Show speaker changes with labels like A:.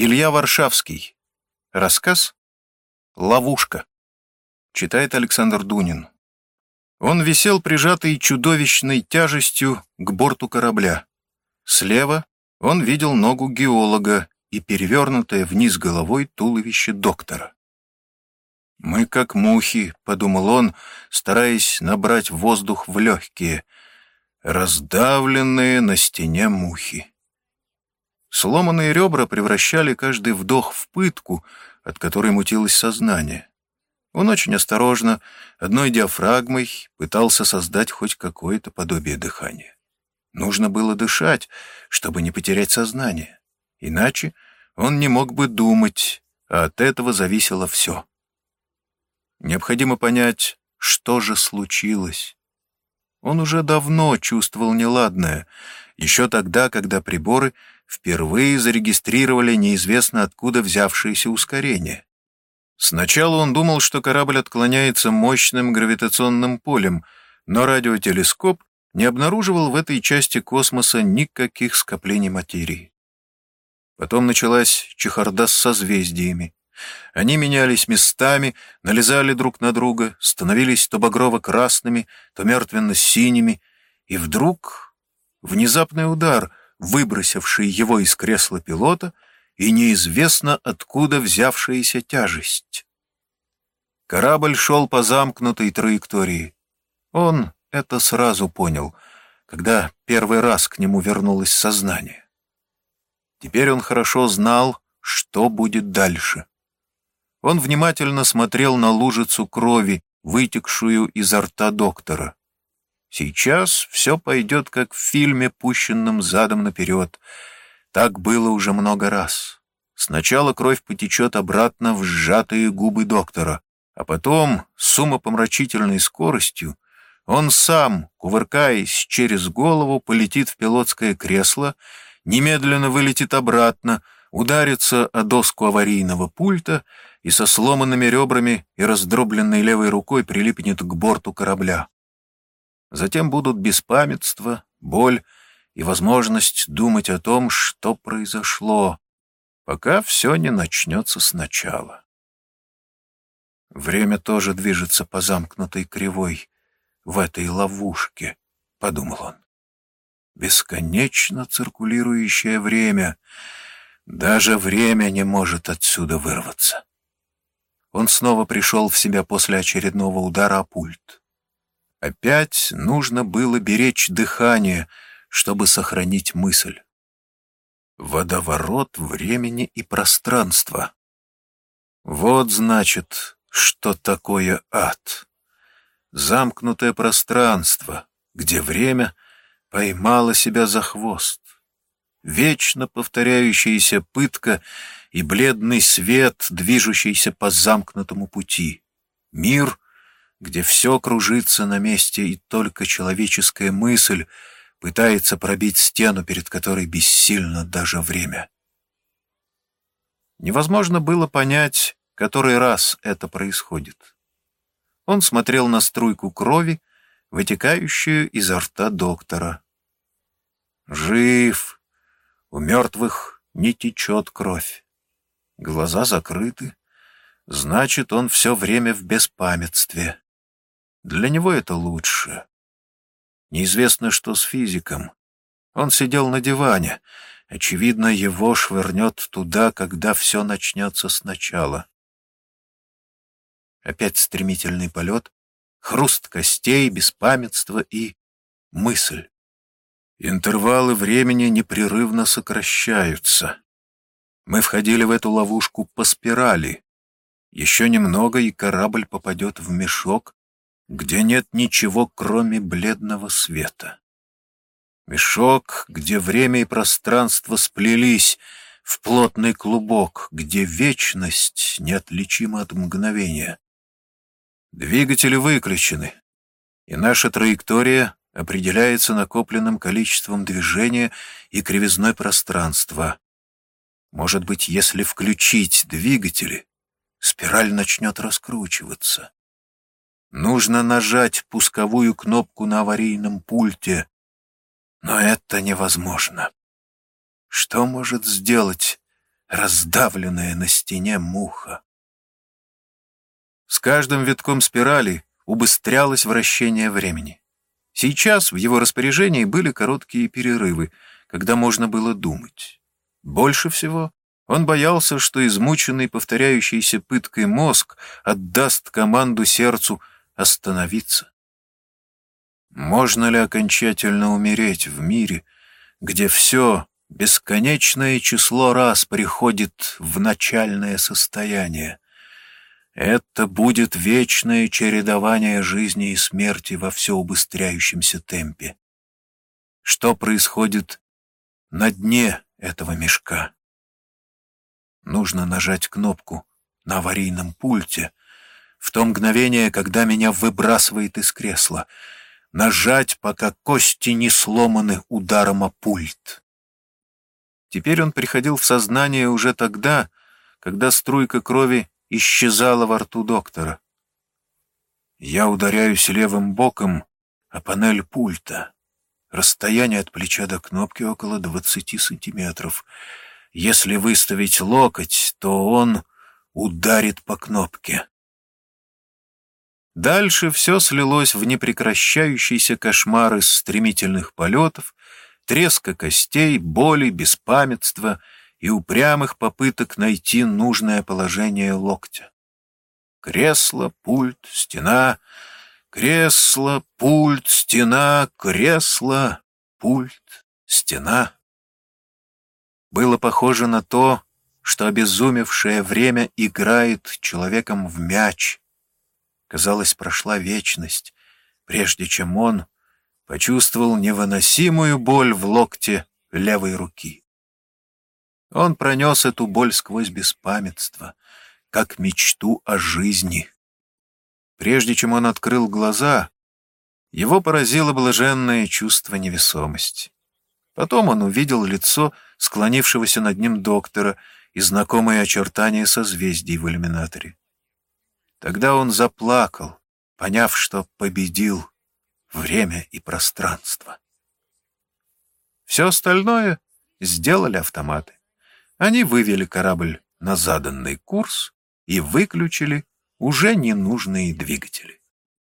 A: Илья Варшавский. Рассказ «Ловушка». Читает Александр Дунин. Он висел прижатый чудовищной тяжестью к борту корабля. Слева он видел ногу геолога и перевернутое вниз головой туловище доктора. «Мы как мухи», — подумал он, стараясь набрать воздух в легкие, раздавленные на стене мухи. Сломанные ребра превращали каждый вдох в пытку, от которой мутилось сознание. Он очень осторожно, одной диафрагмой, пытался создать хоть какое-то подобие дыхания. Нужно было дышать, чтобы не потерять сознание. Иначе он не мог бы думать, а от этого зависело все. Необходимо понять, что же случилось. Он уже давно чувствовал неладное, еще тогда, когда приборы впервые зарегистрировали неизвестно откуда взявшееся ускорение. Сначала он думал, что корабль отклоняется мощным гравитационным полем, но радиотелескоп не обнаруживал в этой части космоса никаких скоплений материи. Потом началась чехарда с созвездиями. Они менялись местами, налезали друг на друга, становились то багрово-красными, то мертвенно-синими, и вдруг внезапный удар, выбросивший его из кресла пилота, и неизвестно откуда взявшаяся тяжесть. Корабль шел по замкнутой траектории. Он это сразу понял, когда первый раз к нему вернулось сознание. Теперь он хорошо знал, что будет дальше. Он внимательно смотрел на лужицу крови, вытекшую изо рта доктора. Сейчас все пойдет, как в фильме, пущенном задом наперед. Так было уже много раз. Сначала кровь потечет обратно в сжатые губы доктора, а потом, с умопомрачительной скоростью, он сам, кувыркаясь через голову, полетит в пилотское кресло, немедленно вылетит обратно, ударится о доску аварийного пульта и со сломанными ребрами и раздробленной левой рукой прилипнет к борту корабля. Затем будут беспамятство, боль и возможность думать о том, что произошло, пока все не начнется сначала. Время тоже движется по замкнутой кривой в этой ловушке, — подумал он. Бесконечно циркулирующее время. Даже время не может отсюда вырваться. Он снова пришел в себя после очередного удара о пульт. Опять нужно было беречь дыхание, чтобы сохранить мысль. Водоворот времени и пространства. Вот, значит, что такое ад. Замкнутое пространство, где время поймало себя за хвост. Вечно повторяющаяся пытка и бледный свет, движущийся по замкнутому пути. Мир — где все кружится на месте, и только человеческая мысль пытается пробить стену, перед которой бессильно даже время. Невозможно было понять, который раз это происходит. Он смотрел на струйку крови, вытекающую изо рта доктора. Жив. У мертвых не течет кровь. Глаза закрыты. Значит, он все время в беспамятстве. Для него это лучше. Неизвестно, что с физиком. Он сидел на диване. Очевидно, его швырнет туда, когда все начнется сначала. Опять стремительный полет, хруст костей, беспамятство и мысль. Интервалы времени непрерывно сокращаются. Мы входили в эту ловушку по спирали. Еще немного, и корабль попадет в мешок, где нет ничего, кроме бледного света. Мешок, где время и пространство сплелись в плотный клубок, где вечность неотличима от мгновения. Двигатели выключены, и наша траектория определяется накопленным количеством движения и кривизной пространства. Может быть, если включить двигатели, спираль начнет раскручиваться. Нужно нажать пусковую кнопку на аварийном пульте. Но это невозможно. Что может сделать раздавленная на стене муха. С каждым витком спирали убыстрялось вращение времени. Сейчас в его распоряжении были короткие перерывы, когда можно было думать. Больше всего он боялся, что измученный повторяющейся пыткой мозг отдаст команду сердцу остановиться. Можно ли окончательно умереть в мире, где все бесконечное число раз приходит в начальное состояние? Это будет вечное чередование жизни и смерти во все убыстряющемся темпе. Что происходит на дне этого мешка? Нужно нажать кнопку на аварийном пульте в то мгновение, когда меня выбрасывает из кресла. Нажать, пока кости не сломаны ударом о пульт. Теперь он приходил в сознание уже тогда, когда струйка крови исчезала во рту доктора. Я ударяюсь левым боком о панель пульта. Расстояние от плеча до кнопки около 20 сантиметров. Если выставить локоть, то он ударит по кнопке. Дальше все слилось в непрекращающийся кошмар из стремительных полетов, треска костей, боли, беспамятства — и упрямых попыток найти нужное положение локтя. Кресло, пульт, стена, кресло, пульт, стена, кресло, пульт, стена. Было похоже на то, что обезумевшее время играет человеком в мяч. Казалось, прошла вечность, прежде чем он почувствовал невыносимую боль в локте левой руки. Он пронес эту боль сквозь беспамятство, как мечту о жизни. Прежде чем он открыл глаза, его поразило блаженное чувство невесомости. Потом он увидел лицо склонившегося над ним доктора и знакомые очертания созвездий в иллюминаторе. Тогда он заплакал, поняв, что победил время и пространство. Все остальное сделали автоматы. Они вывели корабль на заданный курс и выключили уже ненужные двигатели.